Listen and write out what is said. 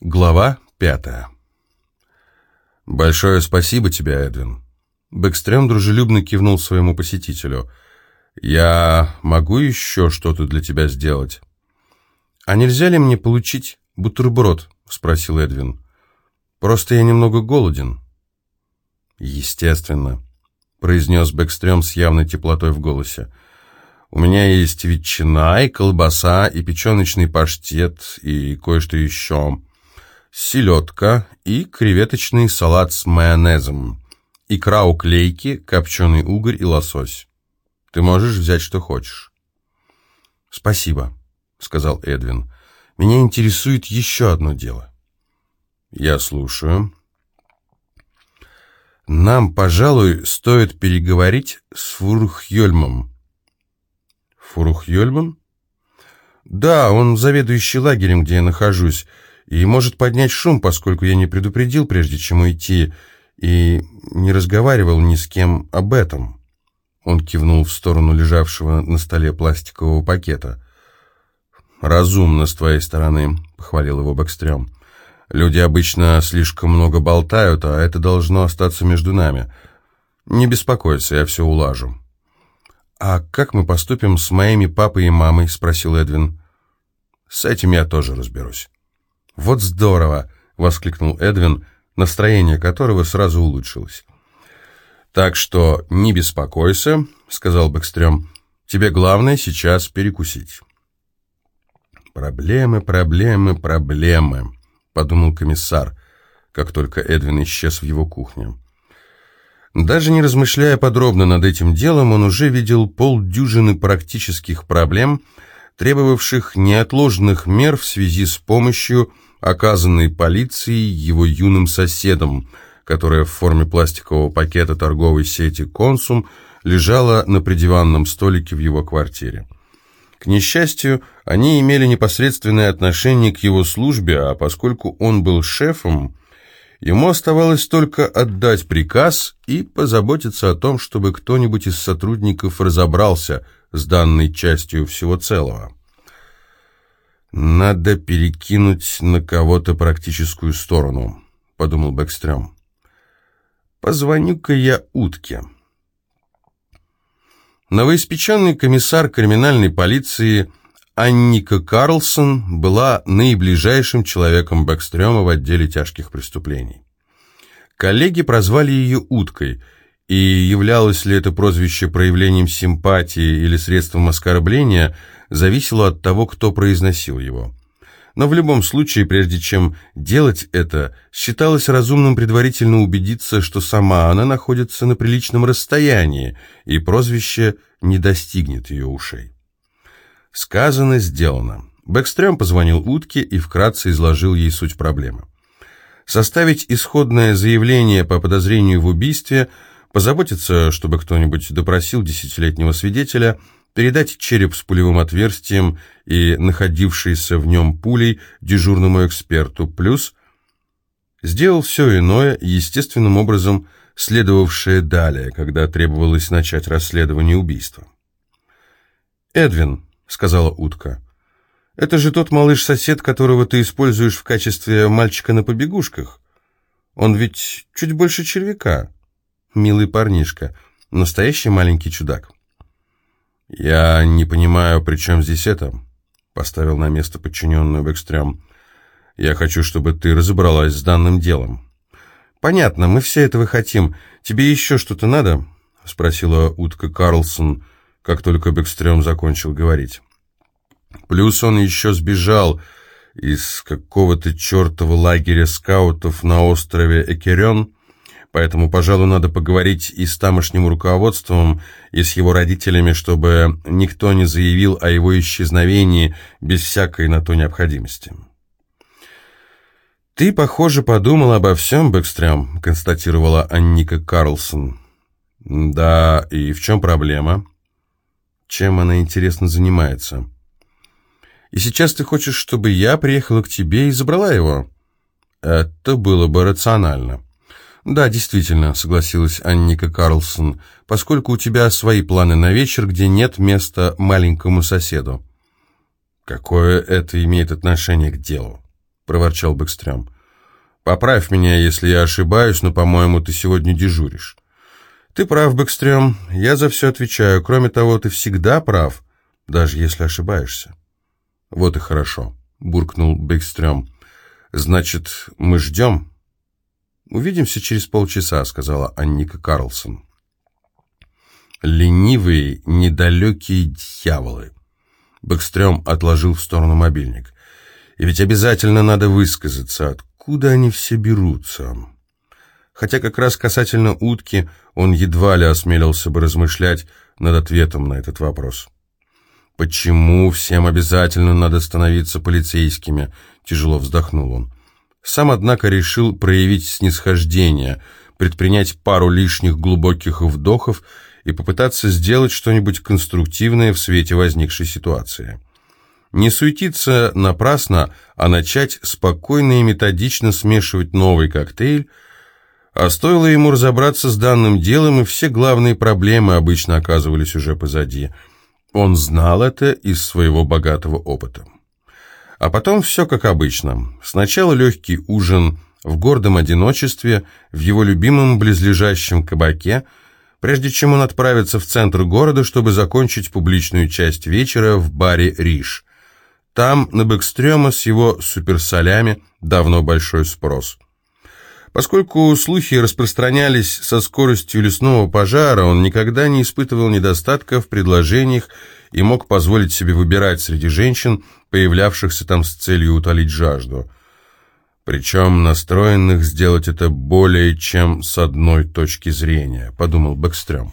Глава пятая. «Большое спасибо тебе, Эдвин». Бэкстрем дружелюбно кивнул своему посетителю. «Я могу еще что-то для тебя сделать?» «А нельзя ли мне получить бутерброд?» — спросил Эдвин. «Просто я немного голоден». «Естественно», — произнес Бэкстрем с явной теплотой в голосе. «У меня есть ветчина и колбаса, и печеночный паштет, и кое-что еще» селедка и креветочный салат с майонезом, икра уклейки, копченый угорь и лосось. Ты можешь взять, что хочешь. «Спасибо», — сказал Эдвин. «Меня интересует еще одно дело». «Я слушаю». «Нам, пожалуй, стоит переговорить с Фурухьёльмом». «Фурухьёльмом?» «Да, он заведующий лагерем, где я нахожусь и может поднять шум, поскольку я не предупредил, прежде чем уйти, и не разговаривал ни с кем об этом. Он кивнул в сторону лежавшего на столе пластикового пакета. «Разумно с твоей стороны», — похвалил его Бэкстрём. «Люди обычно слишком много болтают, а это должно остаться между нами. Не беспокойся, я все улажу». «А как мы поступим с моими папой и мамой?» — спросил Эдвин. «С этим я тоже разберусь». «Вот здорово!» — воскликнул Эдвин, настроение которого сразу улучшилось. «Так что не беспокойся», — сказал Бэкстрём. «Тебе главное сейчас перекусить». «Проблемы, проблемы, проблемы», — подумал комиссар, как только Эдвин исчез в его кухне. Даже не размышляя подробно над этим делом, он уже видел полдюжины практических проблем, требовавших неотложных мер в связи с помощью оказанной полицией его юным соседом, которая в форме пластикового пакета торговой сети «Консум» лежала на придиванном столике в его квартире. К несчастью, они имели непосредственное отношение к его службе, а поскольку он был шефом, ему оставалось только отдать приказ и позаботиться о том, чтобы кто-нибудь из сотрудников разобрался с данной частью всего целого. «Надо перекинуть на кого-то практическую сторону», — подумал Бэкстрём. «Позвоню-ка я утке». Новоиспеченный комиссар криминальной полиции Анника Карлсон была наиближайшим человеком Бэкстрёма в отделе тяжких преступлений. Коллеги прозвали ее «уткой», и являлось ли это прозвище проявлением симпатии или средством оскорбления, зависело от того, кто произносил его. Но в любом случае, прежде чем делать это, считалось разумным предварительно убедиться, что сама она находится на приличном расстоянии, и прозвище не достигнет ее ушей. Сказано, сделано. Бэкстрём позвонил Утке и вкратце изложил ей суть проблемы. Составить исходное заявление по подозрению в убийстве – позаботиться, чтобы кто-нибудь допросил десятилетнего свидетеля, передать череп с пулевым отверстием и находившийся в нем пулей дежурному эксперту, плюс сделал все иное, естественным образом следовавшее далее, когда требовалось начать расследование убийства. «Эдвин», — сказала утка, — «это же тот малыш-сосед, которого ты используешь в качестве мальчика на побегушках. Он ведь чуть больше червяка» милый парнишка, настоящий маленький чудак. «Я не понимаю, при чем здесь это?» — поставил на место подчиненную Бэкстрём. «Я хочу, чтобы ты разобралась с данным делом». «Понятно, мы все этого хотим. Тебе еще что-то надо?» — спросила утка Карлсон, как только Бэкстрём закончил говорить. «Плюс он еще сбежал из какого-то чертова лагеря скаутов на острове Экерен Поэтому, пожалуй, надо поговорить и с тамошним руководством, и с его родителями, чтобы никто не заявил о его исчезновении без всякой на то необходимости. «Ты, похоже, подумал обо всем, Бэкстрём», — констатировала Анника Карлсон. «Да, и в чем проблема?» «Чем она, интересно, занимается?» «И сейчас ты хочешь, чтобы я приехала к тебе и забрала его?» «Это было бы рационально». «Да, действительно», — согласилась Анника Карлсон, «поскольку у тебя свои планы на вечер, где нет места маленькому соседу». «Какое это имеет отношение к делу?» проворчал Бэкстрём. «Поправь меня, если я ошибаюсь, но, по-моему, ты сегодня дежуришь». «Ты прав, Бэкстрём, я за все отвечаю. Кроме того, ты всегда прав, даже если ошибаешься». «Вот и хорошо», — буркнул Бэкстрём. «Значит, мы ждем?» «Увидимся через полчаса», — сказала Анника Карлсон. «Ленивые, недалекие дьяволы». Бэкстрём отложил в сторону мобильник. «И ведь обязательно надо высказаться, откуда они все берутся». Хотя как раз касательно утки он едва ли осмелился бы размышлять над ответом на этот вопрос. «Почему всем обязательно надо становиться полицейскими?» – тяжело вздохнул он. Сам, однако, решил проявить снисхождение, предпринять пару лишних глубоких вдохов и попытаться сделать что-нибудь конструктивное в свете возникшей ситуации. Не суетиться напрасно, а начать спокойно и методично смешивать новый коктейль, а стоило ему разобраться с данным делом, и все главные проблемы обычно оказывались уже позади – он знал это из своего богатого опыта. А потом все как обычно. Сначала легкий ужин в гордом одиночестве, в его любимом близлежащем кабаке, прежде чем он отправится в центр города, чтобы закончить публичную часть вечера в баре «Риш». Там, на Бэкстрёма с его суперсолями, давно большой спрос. Поскольку слухи распространялись со скоростью лесного пожара, он никогда не испытывал недостатка в предложениях и мог позволить себе выбирать среди женщин, появлявшихся там с целью утолить жажду. Причем настроенных сделать это более чем с одной точки зрения, подумал Бэкстрём.